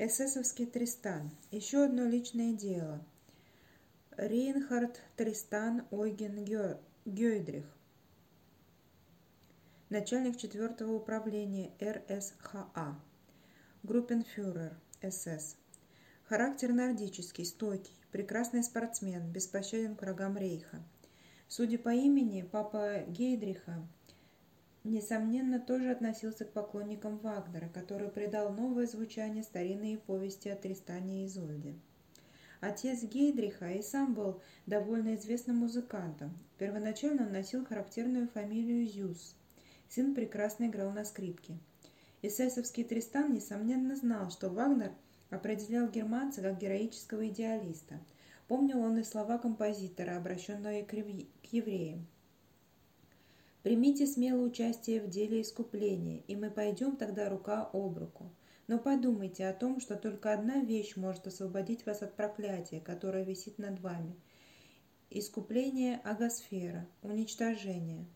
Эсэсовский Тристан. Еще одно личное дело. Рейнхард Тристан Ойген Гёйдрих. Начальник 4 управления РСХА. Группенфюрер СС. Характер нордический, стойкий, прекрасный спортсмен, беспощаден к врагам Рейха. Судя по имени, папа Гейдриха, несомненно, тоже относился к поклонникам Вагнера, который придал новое звучание старинной повести о Тристане и Изольде. Отец Гейдриха и сам был довольно известным музыкантом. Первоначально он носил характерную фамилию Зюс. Сын прекрасно играл на скрипке. Исайсовский Тристан, несомненно, знал, что Вагнер определял германца как героического идеалиста – Помнил он и слова композитора, обращенные к евреям. «Примите смело участие в деле искупления, и мы пойдем тогда рука об руку. Но подумайте о том, что только одна вещь может освободить вас от проклятия, которое висит над вами. Искупление агосфера, уничтожение.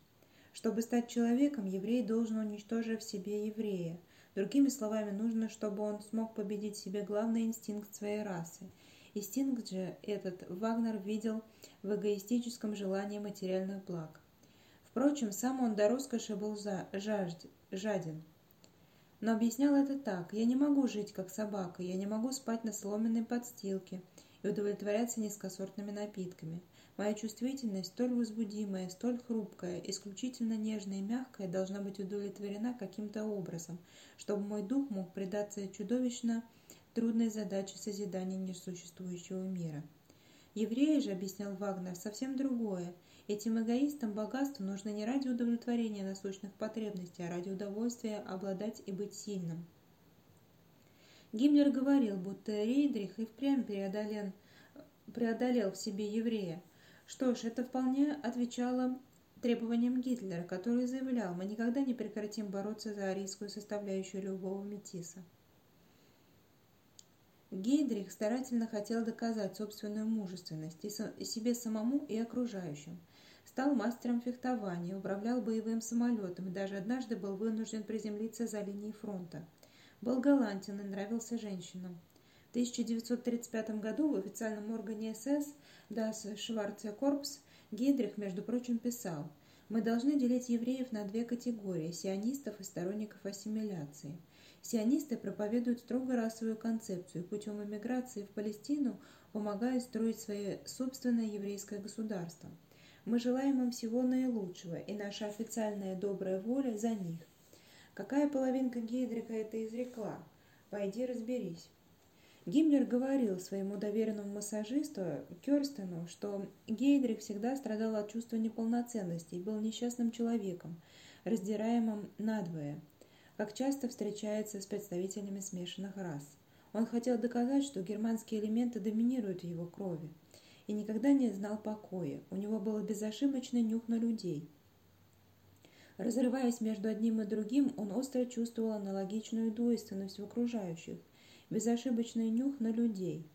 Чтобы стать человеком, еврей должен уничтожить в себе еврея. Другими словами, нужно, чтобы он смог победить в себе главный инстинкт своей расы – Инстинкт же этот Вагнер видел в эгоистическом желании материальных благ. Впрочем, сам он до роскоши был за, жажд, жаден. Но объяснял это так. «Я не могу жить, как собака, я не могу спать на соломенной подстилке и удовлетворяться низкосортными напитками. Моя чувствительность, столь возбудимая, столь хрупкая, исключительно нежная и мягкая, должна быть удовлетворена каким-то образом, чтобы мой дух мог предаться чудовищно трудной задачи созидания несуществующего мира. Евреи же, объяснял Вагнер, совсем другое. Этим эгоистам богатство нужно не ради удовлетворения насущных потребностей, а ради удовольствия обладать и быть сильным. Гиммлер говорил, будто Рейдрих и впрямь преодолен, преодолел в себе еврея. Что ж, это вполне отвечало требованиям Гитлера, который заявлял, мы никогда не прекратим бороться за арийскую составляющую любого метиса. Гейдрих старательно хотел доказать собственную мужественность и себе самому, и окружающим. Стал мастером фехтования, управлял боевым самолетом и даже однажды был вынужден приземлиться за линией фронта. Был галантен и нравился женщинам. В 1935 году в официальном органе СС Das Schwarze Korps Гейдрих, между прочим, писал «Мы должны делить евреев на две категории – сионистов и сторонников ассимиляции – Сионисты проповедуют строго расовую концепцию и путем эмиграции в Палестину помогают строить свое собственное еврейское государство. Мы желаем им всего наилучшего, и наша официальная добрая воля за них. Какая половинка Гейдрика это изрекла? Пойди разберись. Гиммлер говорил своему доверенному массажисту Керстену, что Гейдрих всегда страдал от чувства неполноценности и был несчастным человеком, раздираемым надвое – как часто встречается с представителями смешанных рас. Он хотел доказать, что германские элементы доминируют в его крови, и никогда не знал покоя. У него был безошибочный нюх на людей. Разрываясь между одним и другим, он остро чувствовал аналогичную двойственность в окружающих, безошибочный нюх на людей,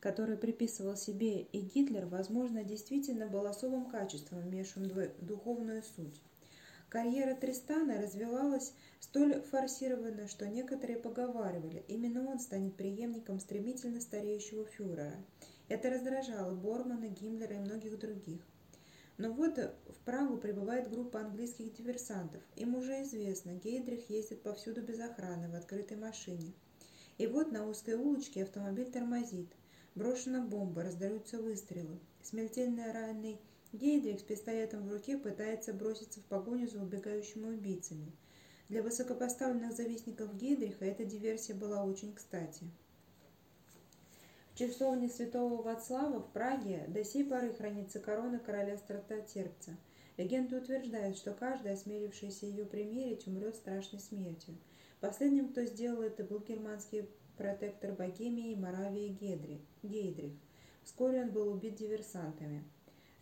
который приписывал себе и Гитлер, возможно, действительно был особым качеством, в духовную суть. Карьера Тристана развивалась столь форсированно, что некоторые поговаривали, именно он станет преемником стремительно стареющего фюрера. Это раздражало Бормана, Гиммлера и многих других. Но вот в Прагу прибывает группа английских диверсантов. Им уже известно, Гейдрих ездит повсюду без охраны, в открытой машине. И вот на узкой улочке автомобиль тормозит. Брошена бомба, раздаются выстрелы. Смертельно раненый Гейдрих с пистолетом в руке пытается броситься в погоню за убегающими убийцами. Для высокопоставленных завистников Гейдриха эта диверсия была очень кстати. В часовне святого Вацлава в Праге до сей поры хранится корона короля Стратотерпца. Легенды утверждают, что каждый, осмелившийся ее примерить, умрет страшной смертью. Последним, кто сделал это, был германский протектор Богемии и Моравии Гейдрих. Вскоре он был убит диверсантами.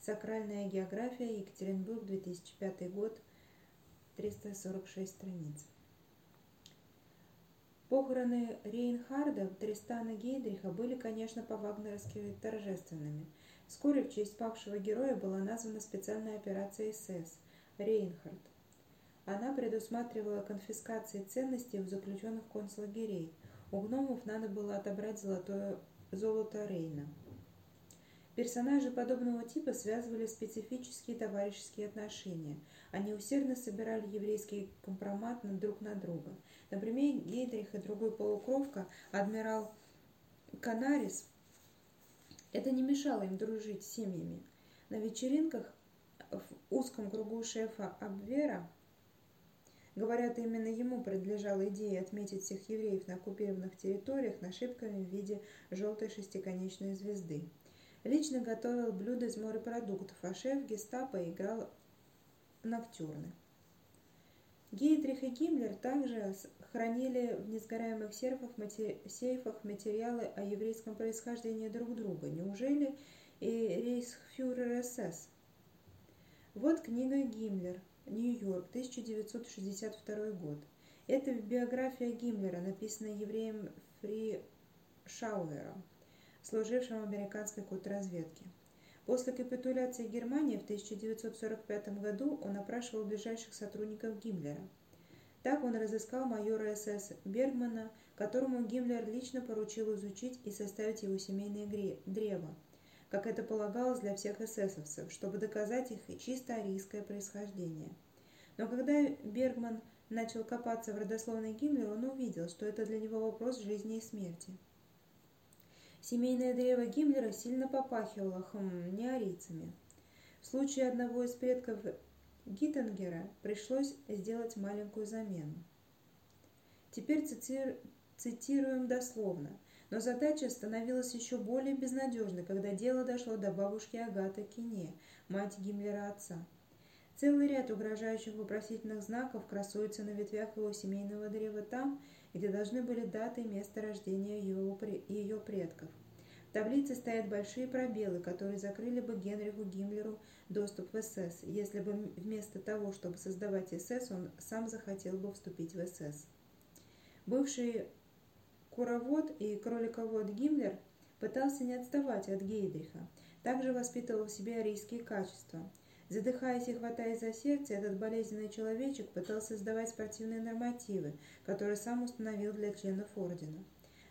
Сакральная география, Екатеринбург, 2005 год, 346 страниц. Похороны Рейнхарда, Тристана Гейдриха были, конечно, по-вагнеровски торжественными. Вскоре в честь павшего героя была названа специальная операция СС «Рейнхард». Она предусматривала конфискации ценностей у заключенных концлагерей, У гномов надо было отобрать золотое золото Рейна. Персонажи подобного типа связывали специфические товарищеские отношения. Они усердно собирали еврейский компромат друг на друга. Например, Гейдрих и другой полукровка, адмирал Канарис, это не мешало им дружить с семьями. На вечеринках в узком кругу шефа Абвера Говорят, именно ему принадлежала идея отметить всех евреев на оккупированных территориях нашивками в виде желтой шестиконечной звезды. Лично готовил блюда из морепродуктов, а шеф гестапо играл ноктюрны. Гейдрих и Гиммлер также хранили в несгораемых сейфах, матери... сейфах материалы о еврейском происхождении друг друга. Неужели и рейхсфюрер СС? Вот книга Гиммлер – Нью-Йорк, 1962 год. Это биография Гиммлера, написанная евреем Фри Шауэром, служившим в американской контрразведке. После капитуляции Германии в 1945 году он опрашивал ближайших сотрудников Гиммлера. Так он разыскал майора СС Бергмана, которому Гиммлер лично поручил изучить и составить его семейное древо – как это полагалось для всех эсэсовцев, чтобы доказать их чисто арийское происхождение. Но когда Бергман начал копаться в родословной Гиммлера, он увидел, что это для него вопрос жизни и смерти. Семейное древо Гиммлера сильно попахивало хм, неарийцами. В случае одного из предков Гиттенгера пришлось сделать маленькую замену. Теперь цитируем дословно – но задача становилась еще более безнадежной, когда дело дошло до бабушки Агаты Кине, мать Гиммлера отца. Целый ряд угрожающих вопросительных знаков красуется на ветвях его семейного древа там, где должны были даты и место рождения его, ее предков. В таблице стоят большие пробелы, которые закрыли бы Генриху Гиммлеру доступ в СС, если бы вместо того, чтобы создавать СС, он сам захотел бы вступить в СС. Бывший Куровод и кроликовод Гиммлер пытался не отставать от Гейдриха, также воспитывал в себе арийские качества. Задыхаясь и хватаясь за сердце, этот болезненный человечек пытался сдавать спортивные нормативы, которые сам установил для членов ордена.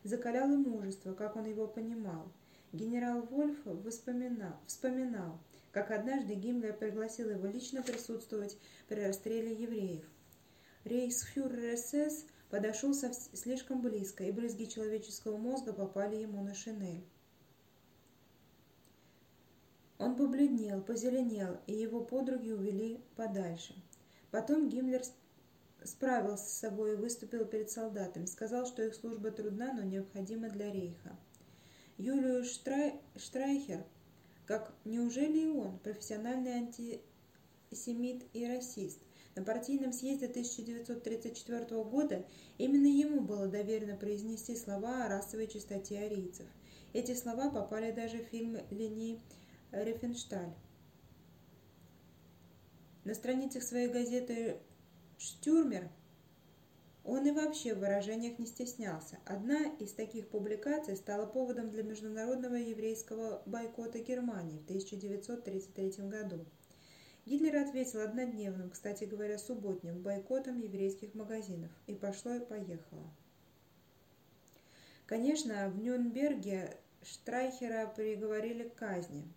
Закалял и мужество, как он его понимал. Генерал Вольф вспоминал, вспоминал, как однажды Гиммлер пригласил его лично присутствовать при расстреле евреев. Рейхсфюрер СС подошел слишком близко, и брызги человеческого мозга попали ему на шинель. Он побледнел, позеленел, и его подруги увели подальше. Потом Гиммлер справился с собой и выступил перед солдатами. Сказал, что их служба трудна, но необходима для рейха. Юлию Штрай... Штрайхер, как неужели и он, профессиональный антисемит и расист, на партийном съезде 1934 года именно ему было доверено произнести слова о расовой чистоте арийцев. Эти слова попали даже в фильм Лени Рефеншталь. На страницах своей газеты «Штюрмер» он и вообще в выражениях не стеснялся. Одна из таких публикаций стала поводом для международного еврейского бойкота Германии в 1933 году. Гитлер ответил однодневным, кстати говоря, субботним, бойкотом еврейских магазинов. И пошло и поехало. Конечно, в Нюрнберге Штрайхера приговорили к казни.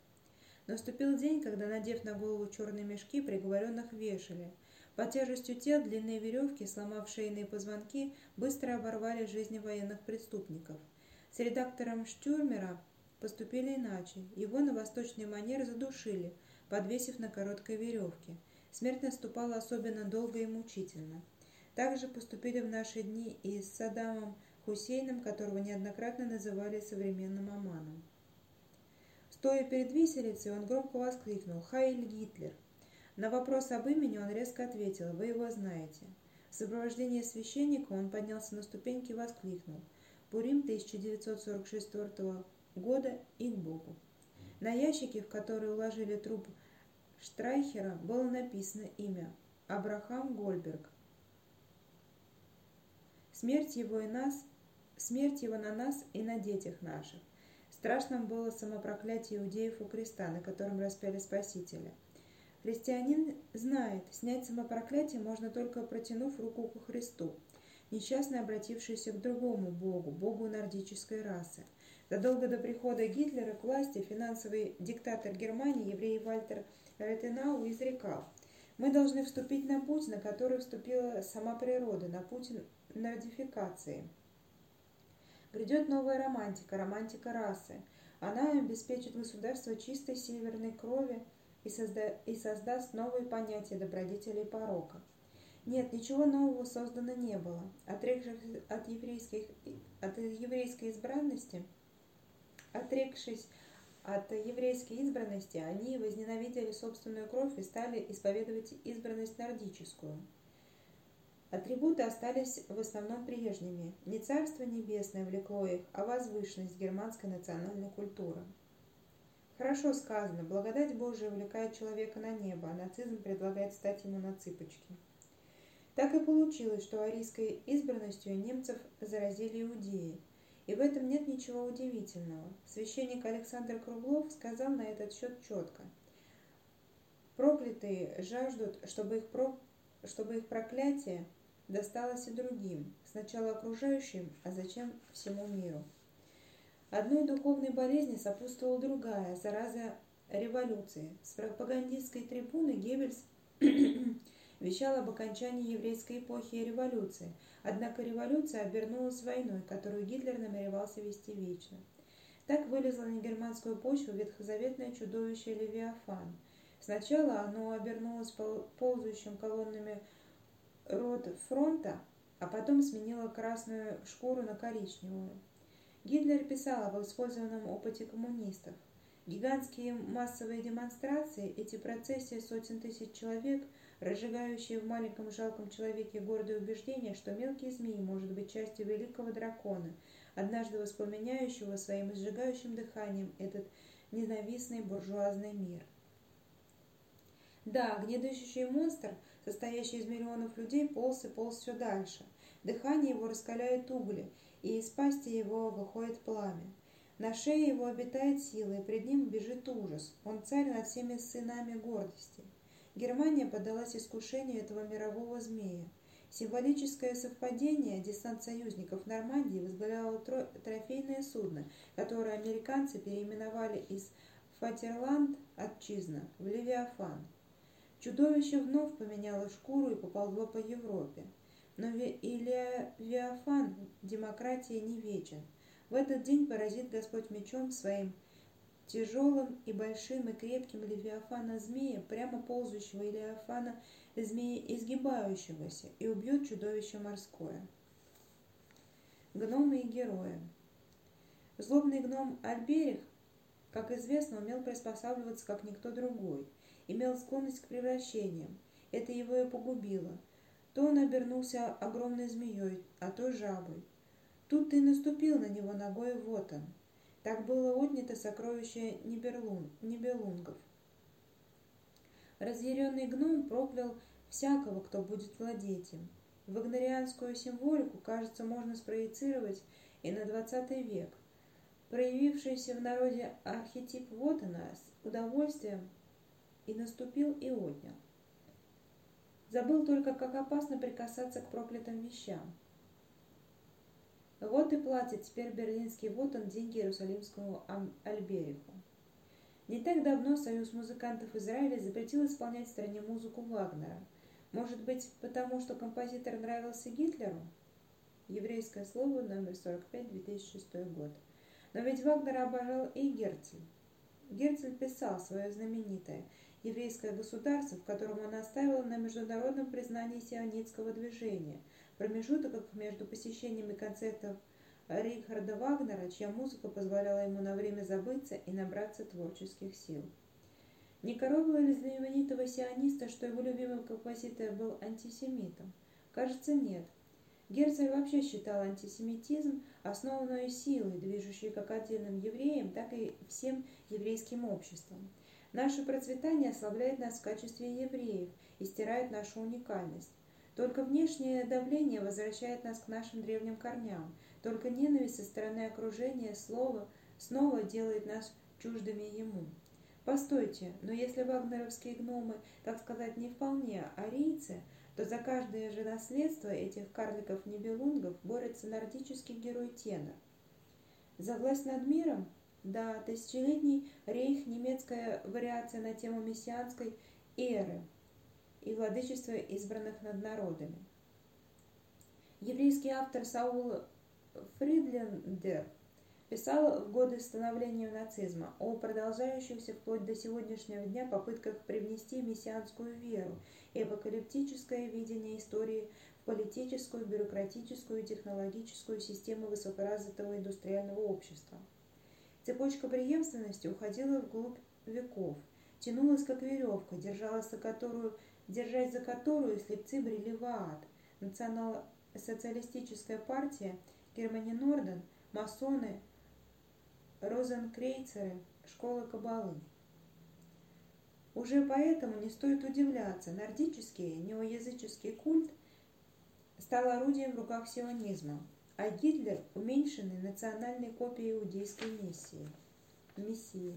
Наступил день, когда, надев на голову черные мешки, приговоренных вешали. Под тяжестью тел длинные веревки, сломав шейные позвонки, быстро оборвали жизни военных преступников. С редактором Штюрмера поступили иначе. Его на восточный манер задушили – подвесив на короткой веревке. Смерть наступала особенно долго и мучительно. Также поступили в наши дни и с Саддамом Хусейном, которого неоднократно называли современным Аманом. Стоя перед виселицей, он громко воскликнул «Хайль Гитлер!». На вопрос об имени он резко ответил «Вы его знаете». В сопровождении священника он поднялся на ступеньки и воскликнул «Пурим 1944 года и к Богу». На ящике, в который уложили труп Штрайхера, было написано имя – Абрахам Гольберг. Смерть его, и нас, смерть его на нас и на детях наших. Страшным было самопроклятие иудеев у креста, на котором распяли Спасителя. Христианин знает, снять самопроклятие можно только протянув руку к Христу. несчастно обратившиеся к другому богу, богу нордической расы. Задолго до прихода Гитлера к власти финансовый диктатор Германии, еврей Вальтер Ретенау, изрекал «Мы должны вступить на путь, на который вступила сама природа, на путь нордификации». Грядет новая романтика, романтика расы. Она обеспечит государство чистой северной крови и, созда... и создаст новые понятия добродетели и порока. Нет, ничего нового создано не было. Отрекшись от, еврейских... от еврейской избранности, отрекшись от еврейской избранности, они возненавидели собственную кровь и стали исповедовать избранность нордическую – Атрибуты остались в основном прежними. Не царство небесное влекло их, а возвышенность германской национальной культуры. Хорошо сказано, благодать Божия увлекает человека на небо, а нацизм предлагает стать ему на цыпочки. Так и получилось, что арийской избранностью немцев заразили иудеи. И в этом нет ничего удивительного. Священник Александр Круглов сказал на этот счет четко. Проклятые жаждут, чтобы их, про... чтобы их проклятие досталось и другим, сначала окружающим, а затем всему миру. Одной духовной болезни сопутствовала другая, зараза революции. С пропагандистской трибуны Геббельс вещал об окончании еврейской эпохи и революции, однако революция обернулась войной, которую Гитлер намеревался вести вечно. Так вылезло на германскую почву ветхозаветное чудовище Левиафан. Сначала оно обернулось ползающим колоннами рот фронта, а потом сменила красную шкуру на коричневую. Гитлер писал об использованном опыте коммунистов. Гигантские массовые демонстрации, эти процессии сотен тысяч человек, разжигающие в маленьком жалком человеке гордое убеждение, что мелкий змей может быть частью великого дракона, однажды воспламеняющего своим сжигающим дыханием этот ненавистный буржуазный мир. Да, гнедущий монстр – состоящий из миллионов людей, полз и полз все дальше. Дыхание его раскаляет угли, и из пасти его выходит пламя. На шее его обитает сила, и пред ним бежит ужас. Он царь над всеми сынами гордости. Германия поддалась искушению этого мирового змея. Символическое совпадение десант союзников Нормандии возглавляло трофейное судно, которое американцы переименовали из Фатерланд, отчизна, в Левиафан. Чудовище вновь поменяло шкуру и поползло по Европе. Но и Левиафан демократии не вечен. В этот день поразит Господь мечом своим тяжелым и большим и крепким Левиафана змея, прямо ползущего Левиафана змея изгибающегося, и убьет чудовище морское. Гномы и герои. Злобный гном Альберих, как известно, умел приспосабливаться как никто другой – имел склонность к превращениям. Это его и погубило. То он обернулся огромной змеей, а то жабой. Тут ты наступил на него ногой, вот он. Так было отнято сокровище Ниберлун, Нибелунгов. Разъяренный гном проклял всякого, кто будет владеть им. Вагнарианскую символику, кажется, можно спроецировать и на XX век. Проявившийся в народе архетип Вотана с удовольствием и наступил и отнял. Забыл только, как опасно прикасаться к проклятым вещам. Вот и платит теперь берлинский вот он деньги Иерусалимскому Альбериху. Не так давно Союз музыкантов Израиля запретил исполнять в стране музыку Вагнера. Может быть, потому что композитор нравился Гитлеру? Еврейское слово номер 45, 2006 год. Но ведь Вагнер обожал и Герцель. Герцель писал свое знаменитое еврейское государство, в котором он оставил на международном признании сионистского движения, промежуток между посещениями концертов Рихарда Вагнера, чья музыка позволяла ему на время забыться и набраться творческих сил. Не коробило ли знаменитого сиониста, что его любимый композитор был антисемитом? Кажется, нет. Герцель вообще считал антисемитизм основной силой, движущей как отдельным евреям, так и всем еврейским обществом. Наше процветание ослабляет нас в качестве евреев и стирает нашу уникальность. Только внешнее давление возвращает нас к нашим древним корням. Только ненависть со стороны окружения слова снова делает нас чуждыми ему. Постойте, но если вагнеровские гномы, так сказать, не вполне арийцы, то за каждое же наследство этих карликов-нибелунгов борется нордический герой Тенор. За власть над миром да, тысячелетний рейх – немецкая вариация на тему мессианской эры и владычества избранных над народами. Еврейский автор Саул Фридлендер писал в годы становления нацизма о продолжающихся вплоть до сегодняшнего дня попытках привнести мессианскую веру и апокалиптическое видение истории в политическую, бюрократическую и технологическую систему высокоразвитого индустриального общества – Цепочка преемственности уходила вглубь веков, тянулась как веревка, держалась за которую, держась за которую слепцы брели в ад. Национал-социалистическая партия, Германи Норден, масоны, розенкрейцеры, школа Кабалы. Уже поэтому не стоит удивляться, нордический неоязыческий культ стал орудием в руках сионизма – а Гитлер – уменьшенной национальной копией иудейской миссии. мессии.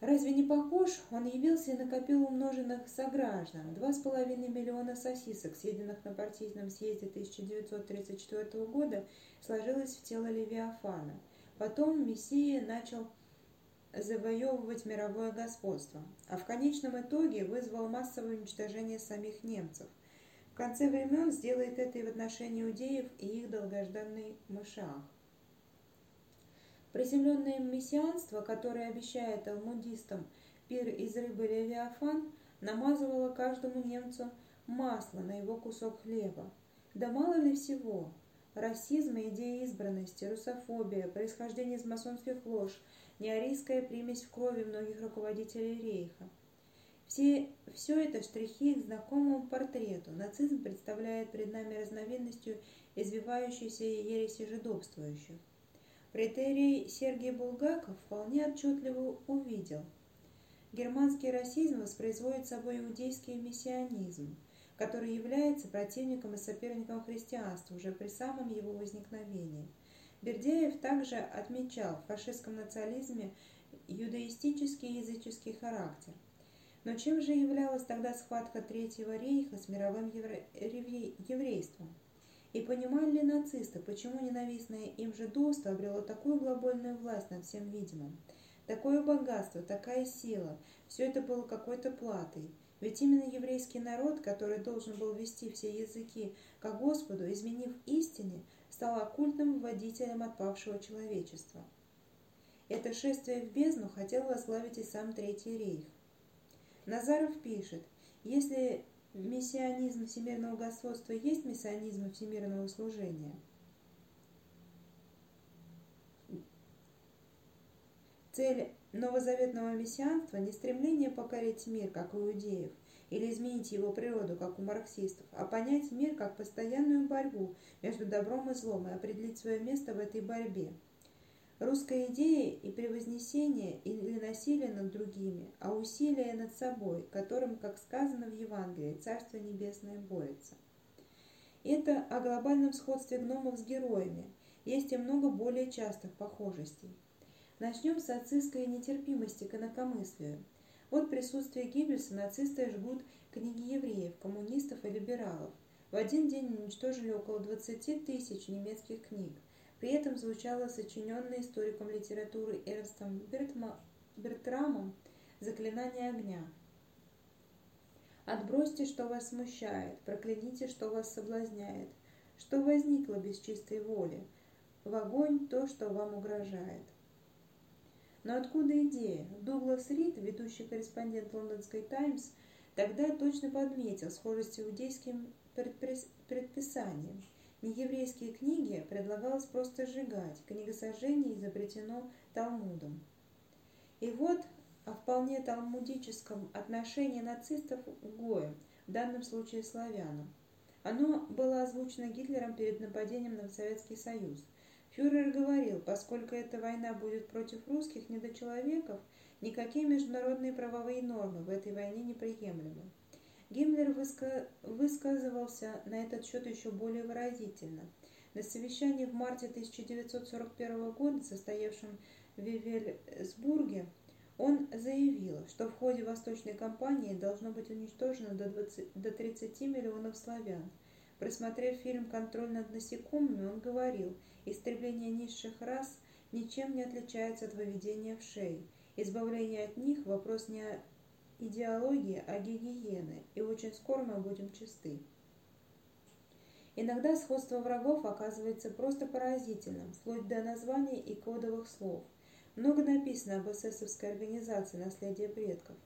Разве не похож? Он явился и накопил умноженных сограждан. Два с половиной миллиона сосисок, съеденных на партийном съезде 1934 года, сложилось в тело Левиафана. Потом Мессия начал завоевывать мировое господство, а в конечном итоге вызвал массовое уничтожение самих немцев конце времен сделает это и в отношении иудеев и их долгожданный Машах. Приземленное мессианство, которое обещает алмудистам пир из рыбы Левиафан, намазывало каждому немцу масло на его кусок хлеба. Да мало ли всего! Расизм и идея избранности, русофобия, происхождение из масонских лож, неарийская примесь в крови многих руководителей рейха – все, все это штрихи к знакомому портрету. Нацизм представляет перед нами разновидностью извивающейся ереси жидовствующих. Претерий Сергей Булгаков вполне отчетливо увидел. Германский расизм воспроизводит собой иудейский мессианизм, который является противником и соперником христианства уже при самом его возникновении. Бердяев также отмечал в фашистском национализме юдаистический и языческий характер – но чем же являлась тогда схватка Третьего рейха с мировым евре... еврейством? И понимали ли нацисты, почему ненавистное им жидовство обрело такую глобальную власть над всем видимым? Такое богатство, такая сила – все это было какой-то платой. Ведь именно еврейский народ, который должен был вести все языки к Господу, изменив истине, стал оккультным водителем отпавшего человечества. Это шествие в бездну хотел возглавить и сам Третий рейх. Назаров пишет, если мессианизм всемирного господства есть мессианизм всемирного служения, цель новозаветного мессианства не стремление покорить мир, как у иудеев, или изменить его природу, как у марксистов, а понять мир как постоянную борьбу между добром и злом и определить свое место в этой борьбе – Русская идея и превознесение или насилие над другими, а усилие над собой, которым, как сказано в Евангелии, Царство Небесное борется. Это о глобальном сходстве гномов с героями. Есть и много более частых похожестей. Начнем с нацистской нетерпимости к инакомыслию. Вот присутствие Геббельса нацисты жгут книги евреев, коммунистов и либералов. В один день уничтожили около 20 тысяч немецких книг. При этом звучало сочиненное историком литературы Эрнстом Бертма, Бертрамом «Заклинание огня». Отбросьте, что вас смущает, прокляните, что вас соблазняет, что возникло без чистой воли, в огонь то, что вам угрожает. Но откуда идея? Дуглас Рид, ведущий корреспондент лондонской «Таймс», тогда точно подметил схожесть с иудейским предписанием – Нееврейские книги предлагалось просто сжигать, книгосожжение изобретено Талмудом. И вот о вполне талмудическом отношении нацистов к Гоям, в данном случае славянам. Оно было озвучено Гитлером перед нападением на Советский Союз. Фюрер говорил, поскольку эта война будет против русских недочеловеков, никакие международные правовые нормы в этой войне неприемлемы. Гиммлер высказывался на этот счет еще более выразительно. На совещании в марте 1941 года, состоявшем в Вивельсбурге, Он заявил, что в ходе Восточной кампании должно быть уничтожено до, 20, до 30 миллионов славян. Просмотрев фильм «Контроль над насекомыми», он говорил, истребление низших рас ничем не отличается от выведения в шеи. Избавление от них – вопрос не идеологии, а гигиены, и очень скоро мы будем чисты. Иногда сходство врагов оказывается просто поразительным, вплоть до названий и кодовых слов. Много написано об эсэсовской организации «Наследие предков».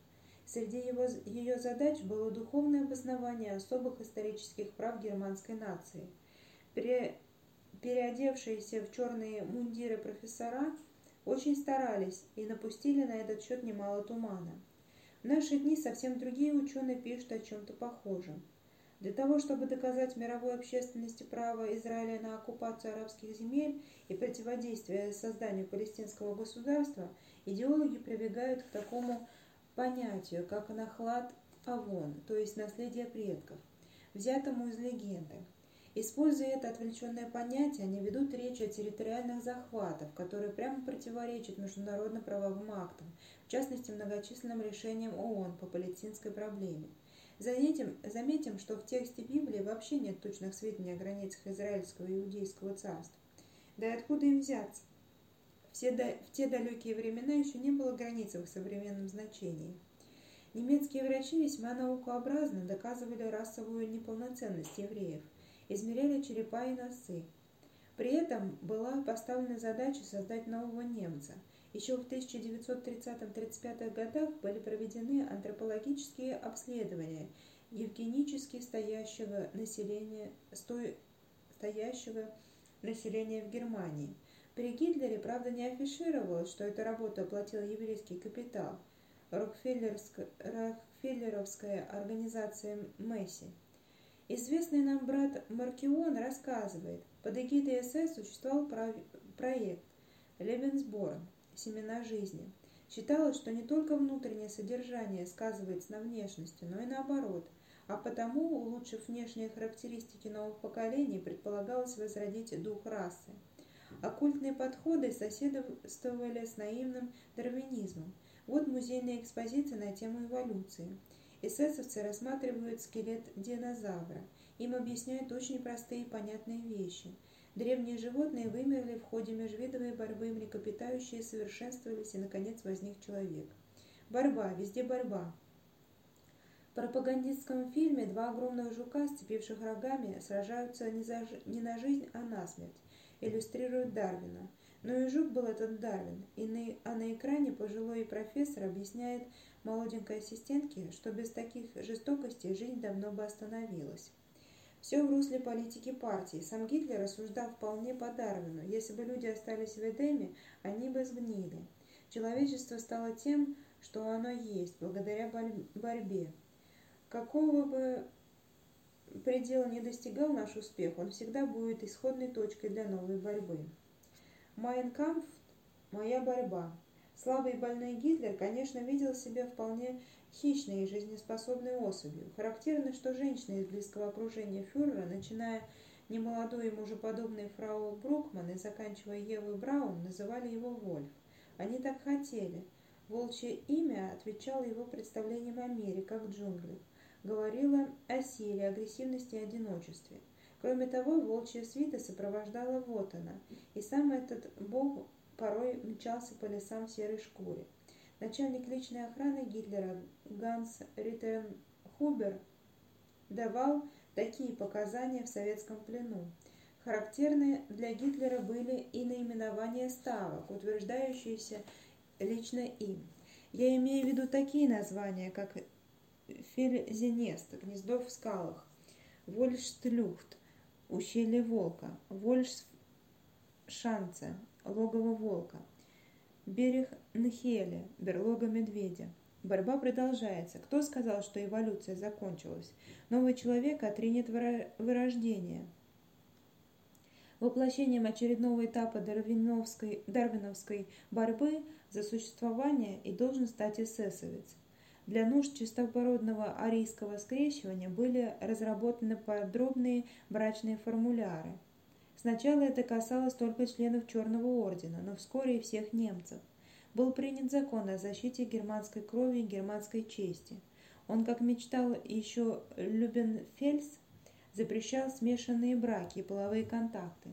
Среди его, ее задач было духовное обоснование особых исторических прав германской нации. Пере, переодевшиеся в черные мундиры профессора очень старались и напустили на этот счет немало тумана. В наши дни совсем другие ученые пишут о чем-то похожем. Для того, чтобы доказать мировой общественности право Израиля на оккупацию арабских земель и противодействие созданию палестинского государства, идеологи прибегают к такому понятию, как нахлад авон, то есть наследие предков, взятому из легенды. Используя это отвлеченное понятие, они ведут речь о территориальных захватах, которые прямо противоречат международным правовым актам, частности многочисленным решениям ООН по палестинской проблеме. Заметим, заметим, что в тексте Библии вообще нет точных сведений о границах Израильского и Иудейского царства. Да и откуда им взяться? Все до, в те далекие времена еще не было границ в современном значении. Немецкие врачи весьма наукообразно доказывали расовую неполноценность евреев – измеряли черепа и носы. При этом была поставлена задача создать нового немца. Еще в 1930-35 годах были проведены антропологические обследования евгенически стоящего населения, стой, стоящего населения в Германии. При Гитлере, правда, не афишировалось, что эту работу оплатил еврейский капитал. Рокфеллеровская организация Месси – Известный нам брат Маркион рассказывает, под эгидой СС существовал проект «Лебенсборн» – «Семена жизни». Считалось, что не только внутреннее содержание сказывается на внешности, но и наоборот, а потому, улучшив внешние характеристики новых поколений, предполагалось возродить дух расы. Оккультные подходы соседствовали с наивным дарвинизмом. Вот музейная экспозиция на тему эволюции – Эсэсовцы рассматривают скелет динозавра. Им объясняют очень простые и понятные вещи. Древние животные вымерли в ходе межвидовой борьбы, млекопитающие совершенствовались, и, наконец, возник человек. Борьба, везде борьба. В пропагандистском фильме два огромных жука, сцепивших рогами, сражаются не, за, не на жизнь, а на смерть. Иллюстрируют Дарвина. Но и жук был этот Дарвин, и на, а на экране пожилой профессор объясняет молоденькой ассистентке, что без таких жестокостей жизнь давно бы остановилась. Все в русле политики партии. Сам Гитлер рассуждал вполне по Дарвину. Если бы люди остались в Эдеме, они бы сгнили. Человечество стало тем, что оно есть, благодаря борьбе. Какого бы предела не достигал наш успех, он всегда будет исходной точкой для новой борьбы. Майнкамф – моя борьба. Слабый и больной Гитлер, конечно, видел себя вполне хищной и жизнеспособной особью. Характерно, что женщины из близкого окружения фюрера, начиная немолодой и мужеподобной фрау Брукман и заканчивая Евой Браун, называли его Вольф. Они так хотели. Волчье имя отвечало его представлениям о мире, как джунглях. Говорило о силе, агрессивности и одиночестве. Кроме того, волчья свита сопровождала вот она, и сам этот бог порой мчался по лесам в серой шкуре. Начальник личной охраны Гитлера Ганс Риттенхубер давал такие показания в советском плену. Характерны для Гитлера были и наименования ставок, утверждающиеся лично им. Я имею в виду такие названия, как Фельзенест, гнездо в скалах, Вольштлюхт, ущелье волка, Вольшшанце, логово волка. Берег Нхеля, берлога медведя. Борьба продолжается. Кто сказал, что эволюция закончилась? Новый человек отринет вырождение. Воплощением очередного этапа дарвиновской, дарвиновской борьбы за существование и должен стать эсэсовец. Для нужд чистопородного арийского скрещивания были разработаны подробные брачные формуляры – Сначала это касалось только членов Черного Ордена, но вскоре и всех немцев. был принят закон о защите германской крови и германской чести. Он, как мечтал еще Любенфельс, запрещал смешанные браки и половые контакты.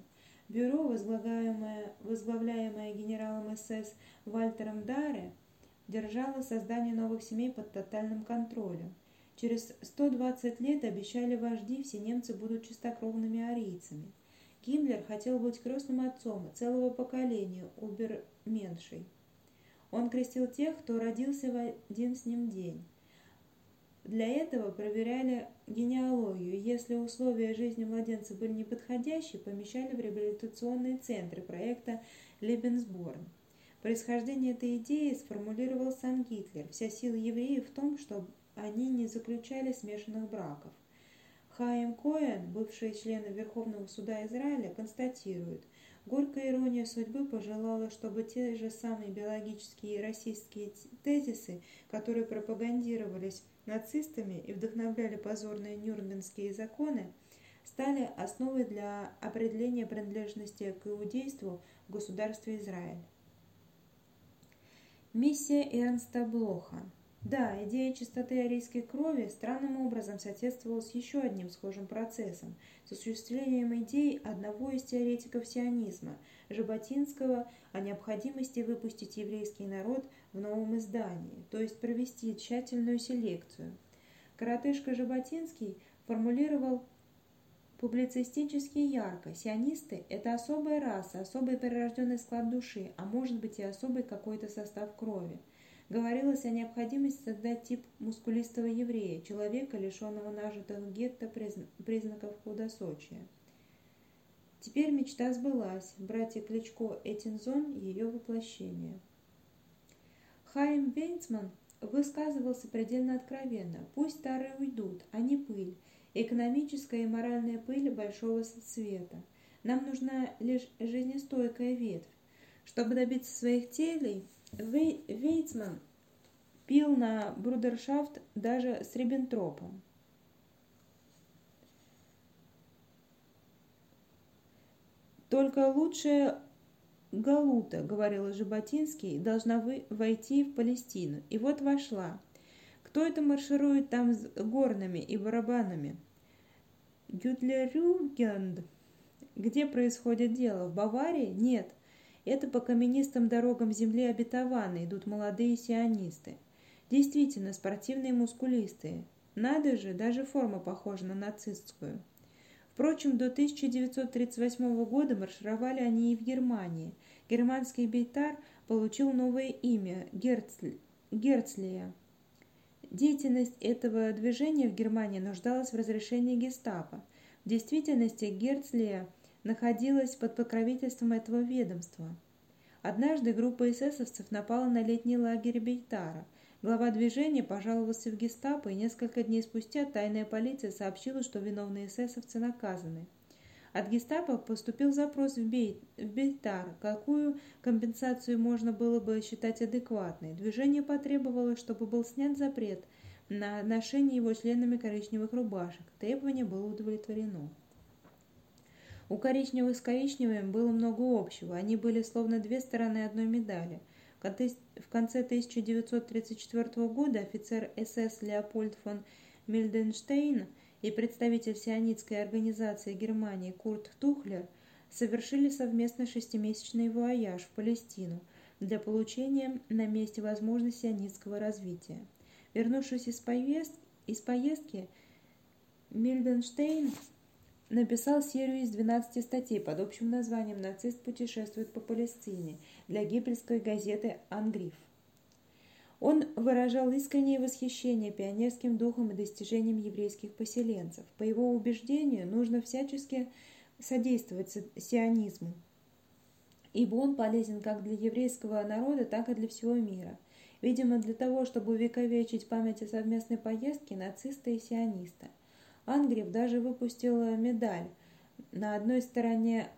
Бюро, возглавляемое, возглавляемое генералом СС Вальтером Даре, держало создание новых семей под тотальным контролем. Через 120 лет обещали вожди, все немцы будут чистокровными арийцами. Гиммлер хотел быть крестным отцом целого поколения уберменшей. Он крестил тех, кто родился в один с ним день. Для этого проверяли генеалогию. Если условия жизни младенца были неподходящие, помещали в реабилитационные центры проекта Лебенсборн. Происхождение этой идеи сформулировал сам Гитлер. Вся сила евреев в том, что они не заключали смешанных браков. Хаим Коэн, бывший член Верховного суда Израиля, констатирует, горькая ирония судьбы пожелала, чтобы те же самые биологические и расистские тезисы, которые пропагандировались нацистами и вдохновляли позорные нюрнбергские законы, стали основой для определения принадлежности к иудейству в государстве Израиль. Миссия Эрнста Блоха да, идея чистоты арийской крови странным образом соответствовала с еще одним схожим процессом – с осуществлением идей одного из теоретиков сионизма, Жаботинского, о необходимости выпустить еврейский народ в новом издании, то есть провести тщательную селекцию. Коротышка Жаботинский формулировал публицистически ярко. Сионисты – это особая раса, особый прирожденный склад души, а может быть и особый какой-то состав крови – Говорилось о необходимости создать тип мускулистого еврея, человека, лишенного нажитых гетто признаков худосочия. Теперь мечта сбылась. Братья Кличко Этинзон – ее воплощение. Хайм Вейнцман высказывался предельно откровенно. Пусть старые уйдут, а не пыль. Экономическая и моральная пыль большого света. Нам нужна лишь жизнестойкая ветвь. Чтобы добиться своих целей, Вейцман пил на брудершафт даже с Риббентропом. Только лучшая Галута, говорила Жаботинский, должна вы войти в Палестину. И вот вошла. Кто это марширует там с горными и барабанами? Гютлерюгенд. Где происходит дело? В Баварии? Нет. Это по каменистым дорогам земли обетованной идут молодые сионисты. Действительно, спортивные мускулистые. Надо же, даже форма похожа на нацистскую. Впрочем, до 1938 года маршировали они и в Германии. Германский бейтар получил новое имя – Герцль, Герцлия. Деятельность этого движения в Германии нуждалась в разрешении гестапо. В действительности Герцлия – находилась под покровительством этого ведомства. Однажды группа эсэсовцев напала на летний лагерь Бейтара. Глава движения пожаловался в гестапо, и несколько дней спустя тайная полиция сообщила, что виновные эсэсовцы наказаны. От гестапо поступил запрос в, Бей... в Бейтар, какую компенсацию можно было бы считать адекватной. Движение потребовало, чтобы был снят запрет на ношение его членами коричневых рубашек. Требование было удовлетворено. У коричневых с коричневым было много общего, они были словно две стороны одной медали. В конце 1934 года офицер СС Леопольд фон Мильденштейн и представитель сионистской организации Германии Курт Тухлер совершили совместно шестимесячный вояж в Палестину для получения на месте возможности сионистского развития. Вернувшись из из поездки Мильденштейн написал серию из 12 статей под общим названием «Нацист путешествует по Палестине» для гибельской газеты «Ангриф». Он выражал искреннее восхищение пионерским духом и достижением еврейских поселенцев. По его убеждению, нужно всячески содействовать сионизму, ибо он полезен как для еврейского народа, так и для всего мира. Видимо, для того, чтобы увековечить память о совместной поездке нациста и сиониста – Ангрев даже выпустил медаль, на одной стороне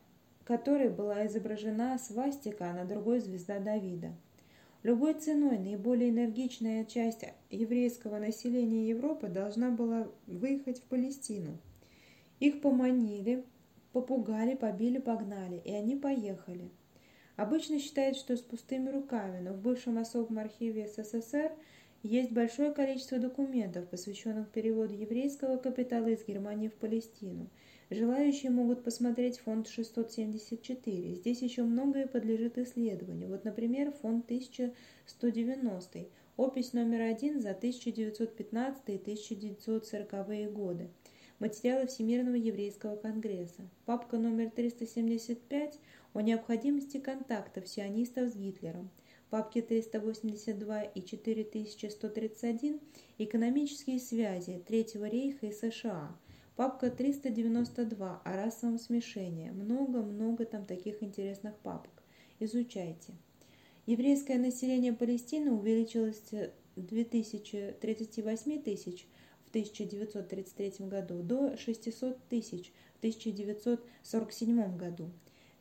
которой была изображена свастика, а на другой звезда Давида. Любой ценой наиболее энергичная часть еврейского населения Европы должна была выехать в Палестину. Их поманили, попугали, побили, погнали, и они поехали. Обычно считают, что с пустыми руками, но в бывшем особом архиве СССР есть большое количество документов, посвященных переводу еврейского капитала из Германии в Палестину. Желающие могут посмотреть фонд 674. Здесь еще многое подлежит исследованию. Вот, например, фонд 1190, опись номер один за 1915-1940 годы. Материалы Всемирного еврейского конгресса. Папка номер 375 о необходимости контактов сионистов с Гитлером. Папки 382 и 4131 «Экономические связи Третьего рейха и США». Папка 392 о расовом смешении. Много-много там таких интересных папок. Изучайте. Еврейское население Палестины увеличилось с 2038 тысяч в 1933 году до 600 тысяч в 1947 году.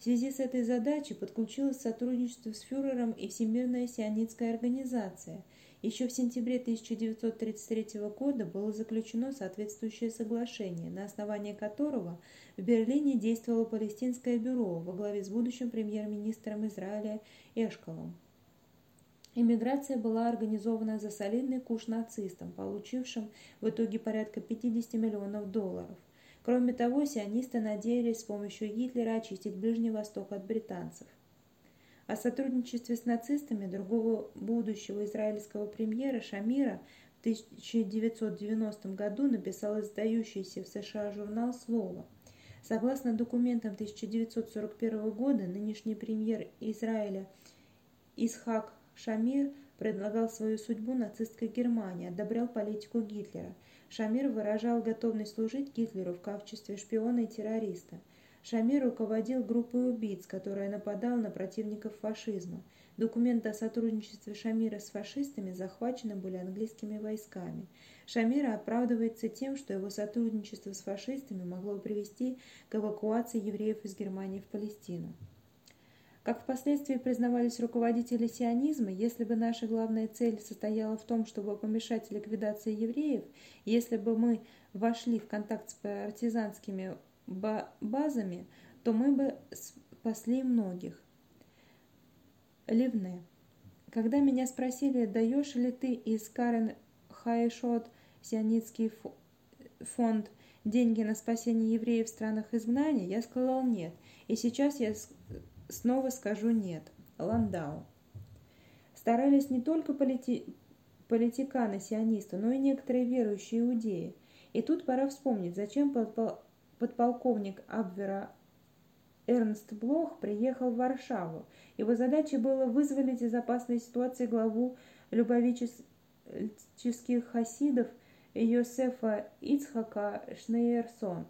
В связи с этой задачей подключилось сотрудничество с фюрером и Всемирная сионистская организация. Еще в сентябре 1933 года было заключено соответствующее соглашение, на основании которого в Берлине действовало палестинское бюро во главе с будущим премьер-министром Израиля Эшколом. Иммиграция была организована за солидный куш нацистам, получившим в итоге порядка 50 миллионов долларов – Кроме того, сионисты надеялись с помощью Гитлера очистить Ближний Восток от британцев. О сотрудничестве с нацистами другого будущего израильского премьера Шамира в 1990 году написал издающийся в США журнал «Слово». Согласно документам 1941 года, нынешний премьер Израиля Исхак Шамир предлагал свою судьбу нацистской Германии, одобрял политику Гитлера – Шамир выражал готовность служить Гитлеру в качестве шпиона и террориста. Шамир руководил группой убийц, которая нападала на противников фашизма. Документы о сотрудничестве Шамира с фашистами захвачены были английскими войсками. Шамира оправдывается тем, что его сотрудничество с фашистами могло привести к эвакуации евреев из Германии в Палестину. Как впоследствии признавались руководители сионизма, если бы наша главная цель состояла в том, чтобы помешать ликвидации евреев, если бы мы вошли в контакт с партизанскими базами, то мы бы спасли многих. Ливне. Когда меня спросили, даешь ли ты из Карен Хайшот сионистский фонд деньги на спасение евреев в странах изгнания, я сказал нет. И сейчас я Снова скажу нет. Ландау. Старались не только полити... политиканы-сионисты, но и некоторые верующие иудеи. И тут пора вспомнить, зачем подпол... подполковник Абвера Эрнст Блох приехал в Варшаву. Его задачей было вызволить из опасной ситуации главу любовических хасидов Йосефа Ицхака Шнейерсона.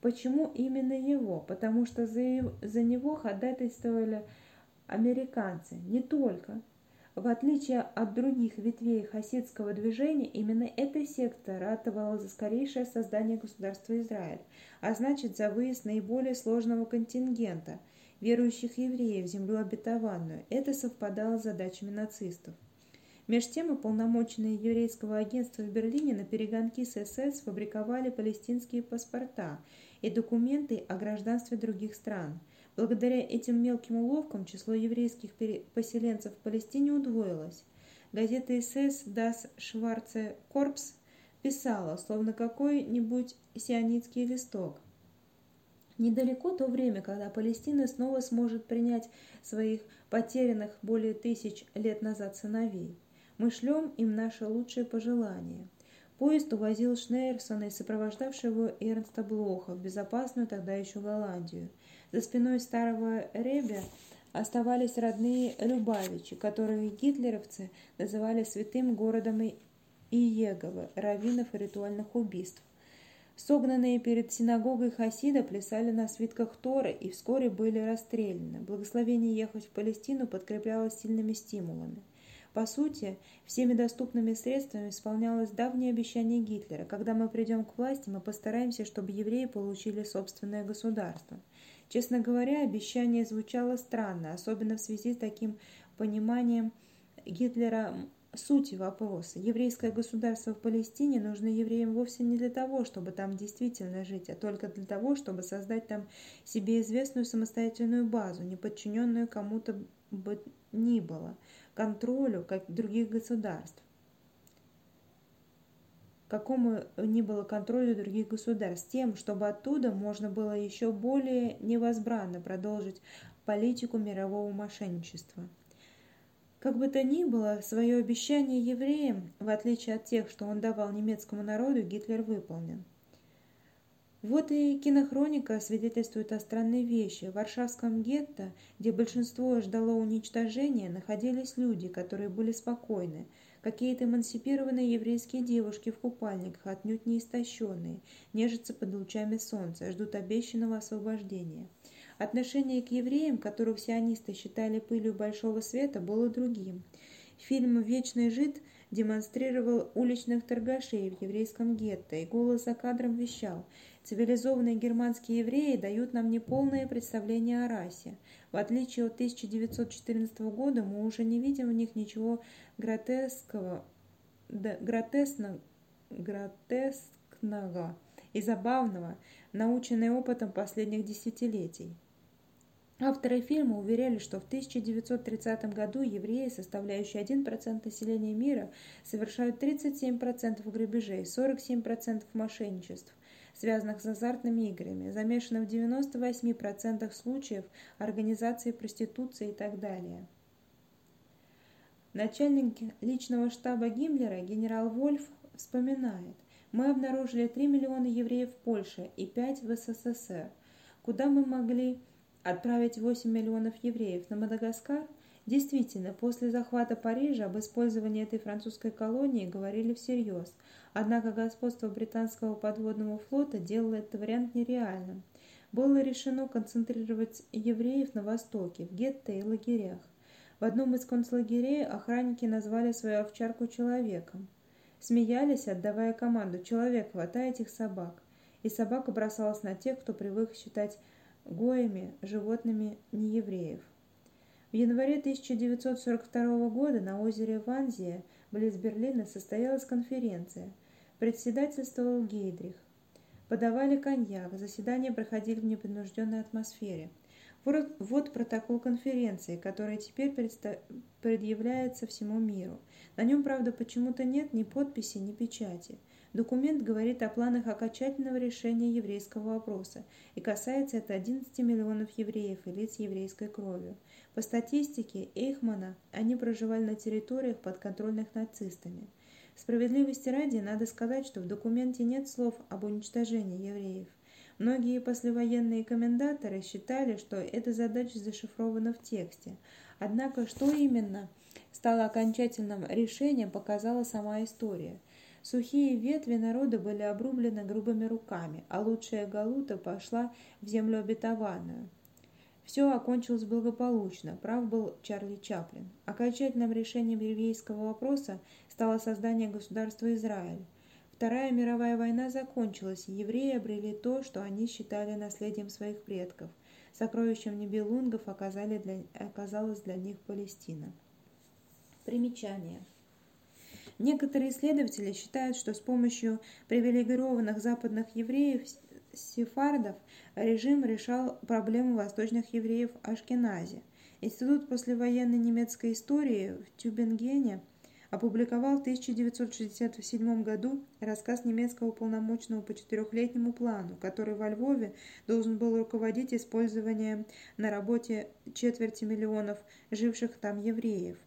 Почему именно его? Потому что за, за него ходатайствовали американцы. Не только. В отличие от других ветвей хасидского движения, именно эта секта ратовала за скорейшее создание государства Израиль, а значит за выезд наиболее сложного контингента – верующих евреев в землю обетованную. Это совпадало с задачами нацистов. Меж тем уполномоченные еврейского агентства в Берлине на перегонки с СС фабриковали палестинские паспорта – и документы о гражданстве других стран. Благодаря этим мелким уловкам число еврейских поселенцев в Палестине удвоилось. Газета СС «Das Schwarze Korps» писала, словно какой-нибудь сионитский листок. Недалеко то время, когда Палестина снова сможет принять своих потерянных более тысяч лет назад сыновей. Мы шлем им наши лучшие пожелания – Поезд увозил Шнейрсона и сопровождавшего Эрнста Блоха в безопасную тогда еще Голландию. За спиной старого Ребя оставались родные Любавичи, которые гитлеровцы называли святым городом Иегова, раввинов и ритуальных убийств. Согнанные перед синагогой Хасида плясали на свитках Торы и вскоре были расстреляны. Благословение ехать в Палестину подкреплялось сильными стимулами. По сути, всеми доступными средствами исполнялось давнее обещание Гитлера. Когда мы придем к власти, мы постараемся, чтобы евреи получили собственное государство. Честно говоря, обещание звучало странно, особенно в связи с таким пониманием Гитлера сути вопроса. Еврейское государство в Палестине нужно евреям вовсе не для того, чтобы там действительно жить, а только для того, чтобы создать там себе известную самостоятельную базу, не подчиненную кому-то бы ни было, контролю, как других государств какому ни было контролю других государств, тем, чтобы оттуда можно было еще более невозбранно продолжить политику мирового мошенничества. Как бы то ни было, свое обещание евреям, в отличие от тех, что он давал немецкому народу, Гитлер выполнил. Вот и кинохроника свидетельствует о странной вещи. В Варшавском гетто, где большинство ждало уничтожения, находились люди, которые были спокойны. Какие-то эмансипированные еврейские девушки в купальниках, отнюдь не истощенные, нежатся под лучами солнца, ждут обещанного освобождения. Отношение к евреям, которых сионисты считали пылью большого света, было другим. Фильм «Вечный жид» демонстрировал уличных торгашей в еврейском гетто, и голос за кадром вещал «Цивилизованные германские евреи дают нам неполное представление о расе. В отличие от 1914 года мы уже не видим в них ничего гротескного, да, гротесно, гротескного и забавного, наученные опытом последних десятилетий. Авторы фильма уверяли, что в 1930 году евреи, составляющие 1% населения мира, совершают 37% грабежей, 47% мошенничеств, связанных с азартными играми, замешаны в 98% случаев организации проституции и так далее. Начальник личного штаба Гиммлера генерал Вольф вспоминает, мы обнаружили 3 миллиона евреев в Польше и 5 в СССР. Куда мы могли Отправить 8 миллионов евреев на Мадагаскар? Действительно, после захвата Парижа об использовании этой французской колонии говорили всерьез, однако господство британского подводного флота делало этот вариант нереальным. Было решено концентрировать евреев на востоке, в гетто и лагерях. В одном из концлагерей охранники назвали свою овчарку человеком. Смеялись, отдавая команду «Человек, хватай этих собак!» И собака бросалась на тех, кто привык считать гоями, животными неевреев. В январе 1942 года на озере Ванзия, близ Берлина, состоялась конференция. Председательствовал Гейдрих. Подавали коньяк, заседания проходили в непринужденной атмосфере. Вот, вот протокол конференции, который теперь предъявляется всему миру. На нем, правда, почему-то нет ни подписи, ни печати – Документ говорит о планах окончательного решения еврейского вопроса и касается это 11 миллионов евреев и лиц еврейской кровью. По статистике Эйхмана, они проживали на территориях, подконтрольных нацистами. Справедливости ради надо сказать, что в документе нет слов об уничтожении евреев. Многие послевоенные коммендаторы считали, что эта задача зашифрована в тексте. Однако, что именно стало окончательным решением, показала сама история – Сухие ветви народа были обрублены грубыми руками, а лучшая галута пошла в землю обетованную. Все окончилось благополучно, прав был Чарли Чаплин. Окончательным решением еврейского вопроса стало создание государства Израиль. Вторая мировая война закончилась, и евреи обрели то, что они считали наследием своих предков. Сокровищем небелунгов оказали для, оказалась для них Палестина. Примечание. Некоторые исследователи считают, что с помощью привилегированных западных евреев сефардов режим решал проблему восточных евреев Ашкенази. Институт послевоенной немецкой истории в Тюбингене опубликовал в 1967 году рассказ немецкого полномочного по четырехлетнему плану, который во Львове должен был руководить использованием на работе четверти миллионов живших там евреев.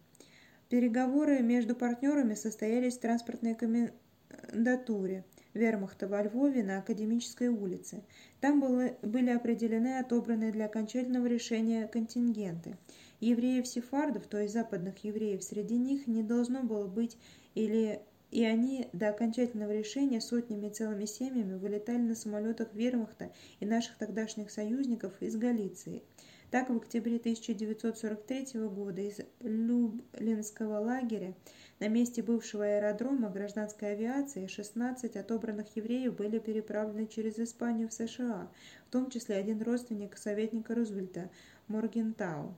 Переговоры между партнерами состоялись в транспортной комендатуре вермахта во Львове на Академической улице. Там было, были определены отобранные для окончательного решения контингенты. Евреев-сефардов, то есть западных евреев, среди них не должно было быть или и они до окончательного решения сотнями целыми семьями вылетали на самолетах вермахта и наших тогдашних союзников из Галиции – так, в октябре 1943 года из Люблинского лагеря на месте бывшего аэродрома гражданской авиации 16 отобранных евреев были переправлены через Испанию в США, в том числе один родственник советника Рузвельта Моргентау.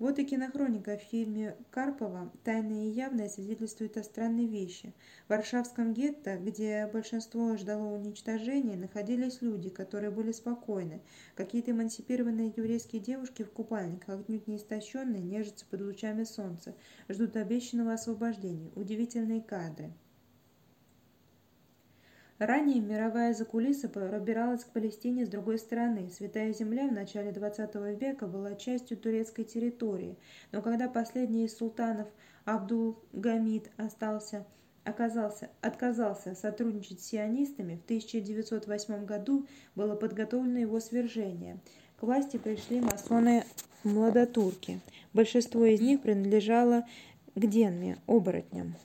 Вот и кинохроника в фильме Карпова «Тайное и явное» свидетельствует о странной вещи. В Варшавском гетто, где большинство ждало уничтожения, находились люди, которые были спокойны. Какие-то эмансипированные еврейские девушки в купальниках, отнюдь не истощенные, нежатся под лучами солнца, ждут обещанного освобождения. Удивительные кадры. Ранее мировая закулиса пробиралась к Палестине с другой стороны. Святая земля в начале XX века была частью турецкой территории, но когда последний из султанов Абдул-Гамид остался оказался, отказался сотрудничать с сионистами, в 1908 году было подготовлено его свержение. К власти пришли масоны-младотурки. Большинство из них принадлежало к денме, оборотням.